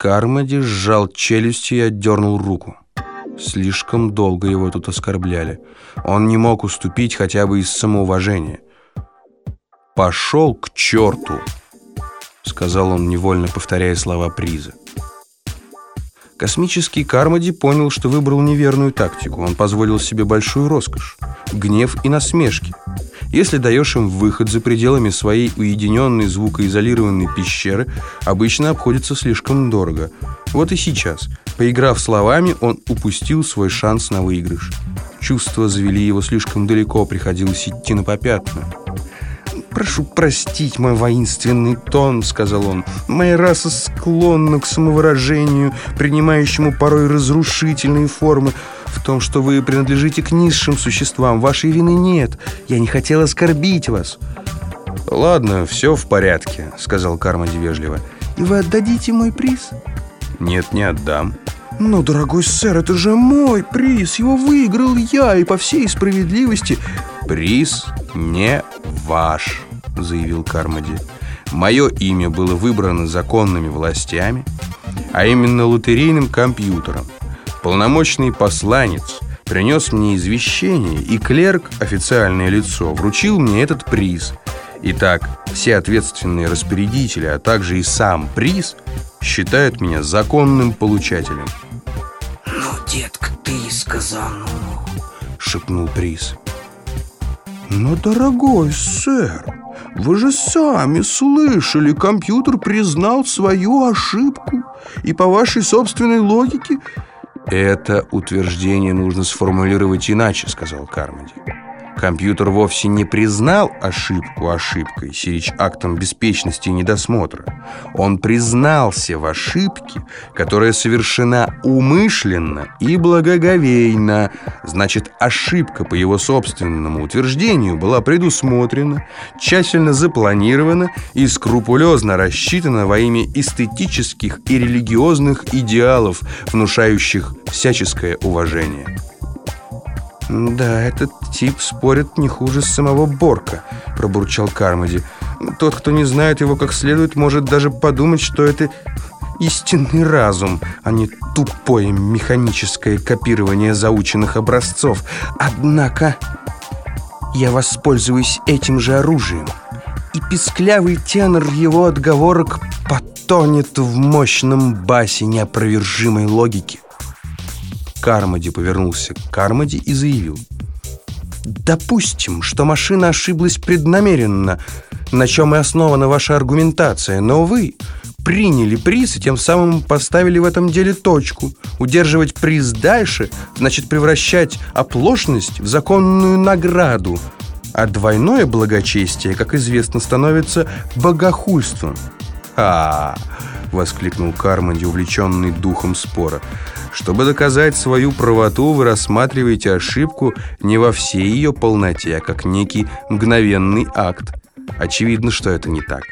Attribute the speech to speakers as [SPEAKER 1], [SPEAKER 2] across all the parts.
[SPEAKER 1] Кармоди сжал челюсти и отдернул руку. Слишком долго его тут оскорбляли. Он не мог уступить хотя бы из самоуважения. «Пошел к черту!» — сказал он, невольно повторяя слова приза. Космический Кармоди понял, что выбрал неверную тактику. Он позволил себе большую роскошь, гнев и насмешки. Если даешь им выход за пределами своей уединенной звукоизолированной пещеры, обычно обходится слишком дорого. Вот и сейчас, поиграв словами, он упустил свой шанс на выигрыш. Чувства завели его слишком далеко, приходилось идти на попятную. «Прошу простить мой воинственный тон», — сказал он. «Моя раса склонна к самовыражению, принимающему порой разрушительные формы. В том, что вы принадлежите к низшим существам, вашей вины нет. Я не хотел оскорбить вас». «Ладно, все в порядке», — сказал Кармоди вежливо.
[SPEAKER 2] «И вы отдадите мой приз?»
[SPEAKER 1] «Нет, не отдам».
[SPEAKER 2] «Но, дорогой сэр, это же мой приз! Его выиграл я, и по всей справедливости...»
[SPEAKER 1] «Приз не ваш», — заявил Кармоди. «Мое имя было выбрано законными властями, а именно лотерейным компьютером. Полномочный посланец принес мне извещение, и клерк, официальное лицо, вручил мне этот приз. Итак, все ответственные распорядители, а также и сам приз считают меня законным получателем».
[SPEAKER 3] «Ну, детка, ты сказал, ну...»
[SPEAKER 1] — шепнул приз.
[SPEAKER 2] «Но, дорогой сэр, вы же сами слышали, компьютер признал свою ошибку, и по вашей собственной логике...»
[SPEAKER 1] «Это утверждение нужно сформулировать иначе», — сказал Кармоди. Компьютер вовсе не признал ошибку ошибкой, сирич актом беспечности и недосмотра. Он признался в ошибке, которая совершена умышленно и благоговейно. Значит, ошибка по его собственному утверждению была предусмотрена, тщательно запланирована и скрупулезно рассчитана во имя эстетических и религиозных идеалов, внушающих всяческое уважение.
[SPEAKER 2] «Да, этот тип спорит не хуже самого Борка», — пробурчал Кармоди. «Тот, кто не знает его как следует, может даже подумать, что это истинный разум, а не тупое механическое копирование заученных образцов. Однако я воспользуюсь этим же оружием, и писклявый тенор его отговорок потонет в мощном басе неопровержимой логики».
[SPEAKER 1] Кармоди повернулся к Кармоди и заявил.
[SPEAKER 2] «Допустим, что машина ошиблась преднамеренно, на чем и основана ваша аргументация, но вы приняли приз и тем самым поставили в этом деле точку. Удерживать приз дальше значит превращать оплошность в законную награду, а двойное благочестие, как известно, становится богохульством».
[SPEAKER 1] «Ха!» — воскликнул Кармоди, увлеченный духом спора. «Чтобы доказать свою правоту, вы рассматриваете ошибку не во всей ее полноте, а как некий мгновенный акт. Очевидно, что это не так.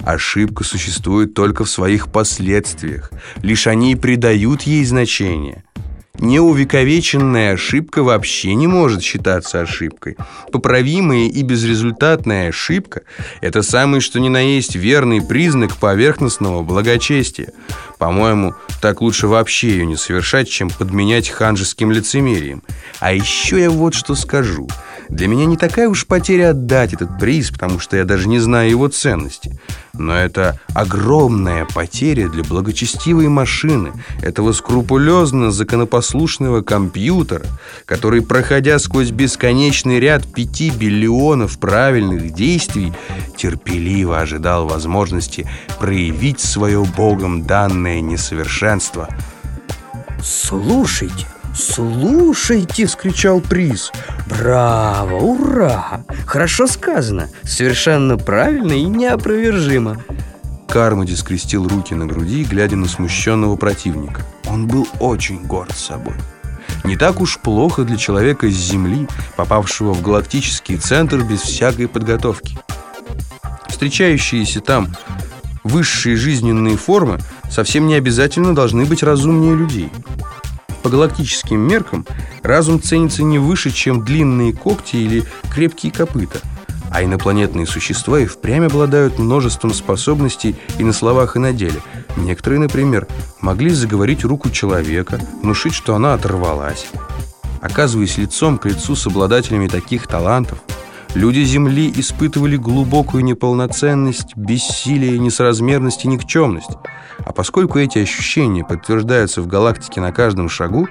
[SPEAKER 1] Ошибка существует только в своих последствиях. Лишь они и придают ей значение». Неувековеченная ошибка вообще не может считаться ошибкой. Поправимая и безрезультатная ошибка – это самый что ни на есть верный признак поверхностного благочестия. По-моему, так лучше вообще ее не совершать, чем подменять ханжеским лицемерием. А еще я вот что скажу – для меня не такая уж потеря отдать этот приз, потому что я даже не знаю его ценности. Но это огромная потеря для благочестивой машины, этого скрупулезно законопослушного компьютера, который, проходя сквозь бесконечный ряд пяти биллионов правильных действий, терпеливо ожидал возможности проявить свое Богом данное несовершенство.
[SPEAKER 3] «Слушайте!» «Слушайте!» — скричал приз. «Браво! Ура! Хорошо сказано! Совершенно правильно и неопровержимо!»
[SPEAKER 1] Кармоди скрестил руки на груди, глядя на смущенного противника. Он был очень горд собой. Не так уж плохо для человека с Земли, попавшего в галактический центр без всякой подготовки. Встречающиеся там высшие жизненные формы совсем не обязательно должны быть разумнее людей. По галактическим меркам разум ценится не выше, чем длинные когти или крепкие копыта. А инопланетные существа и впрямь обладают множеством способностей и на словах, и на деле. Некоторые, например, могли заговорить руку человека, внушить, что она оторвалась. Оказываясь лицом к лицу с обладателями таких талантов, люди Земли испытывали глубокую неполноценность, бессилие, несоразмерность и никчемность. А поскольку эти ощущения подтверждаются в галактике на каждом шагу,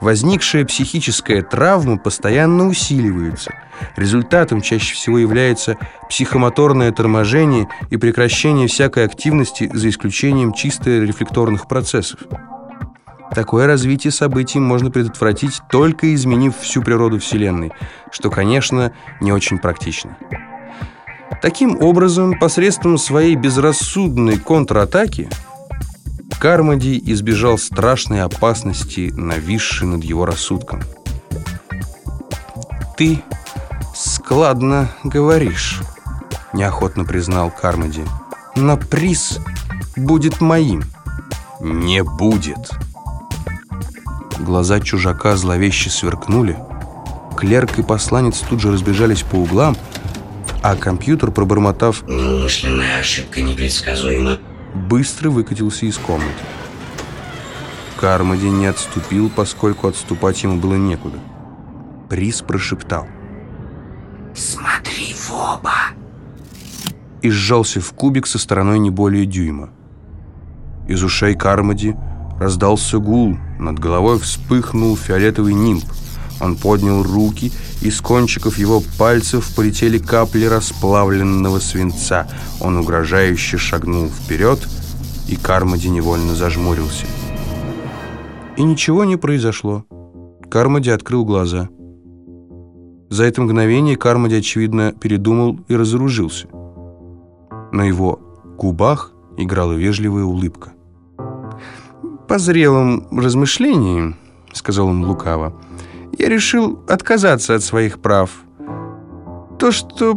[SPEAKER 1] возникшая психическая травма постоянно усиливается. Результатом чаще всего является психомоторное торможение и прекращение всякой активности за исключением чисто рефлекторных процессов. Такое развитие событий можно предотвратить, только изменив всю природу Вселенной, что, конечно, не очень практично. Таким образом, посредством своей безрассудной контратаки Кармоди избежал страшной опасности, нависшей над его рассудком. «Ты складно говоришь», — неохотно признал Кармоди. «Но приз будет моим». «Не будет», Глаза чужака зловеще сверкнули. Клерк и посланец тут же разбежались по углам, а компьютер, пробормотав
[SPEAKER 4] «Неумышленная ошибка непредсказуема»,
[SPEAKER 1] быстро выкатился из комнаты. Кармоди не отступил, поскольку отступать ему было некуда. Приз прошептал
[SPEAKER 4] «Смотри в оба!»
[SPEAKER 1] и сжался в кубик со стороной не более дюйма. Из ушей Кармоди раздался гул, над головой вспыхнул фиолетовый нимб. Он поднял руки, и с кончиков его пальцев полетели капли расплавленного свинца. Он угрожающе шагнул вперед, и Кармоди невольно зажмурился. И ничего не произошло. Кармоди открыл глаза. За это мгновение Кармоди, очевидно, передумал и разоружился. На его губах играла вежливая улыбка по зрелым размышлениям, сказал он лукаво, я решил отказаться от своих прав. То, что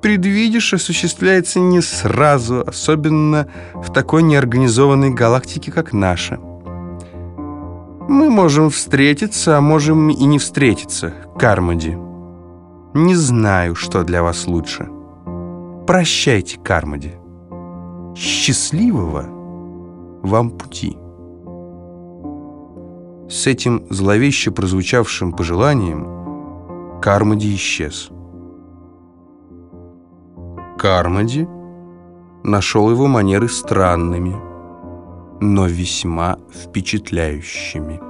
[SPEAKER 1] предвидишь, осуществляется не сразу, особенно в такой неорганизованной галактике, как наша. Мы можем встретиться, а можем и не встретиться, Кармоди. Не знаю, что для вас лучше. Прощайте, Кармоди. Счастливого вам пути. С этим зловеще прозвучавшим пожеланием Кармоди исчез. Кармоди нашел его манеры странными, но весьма впечатляющими.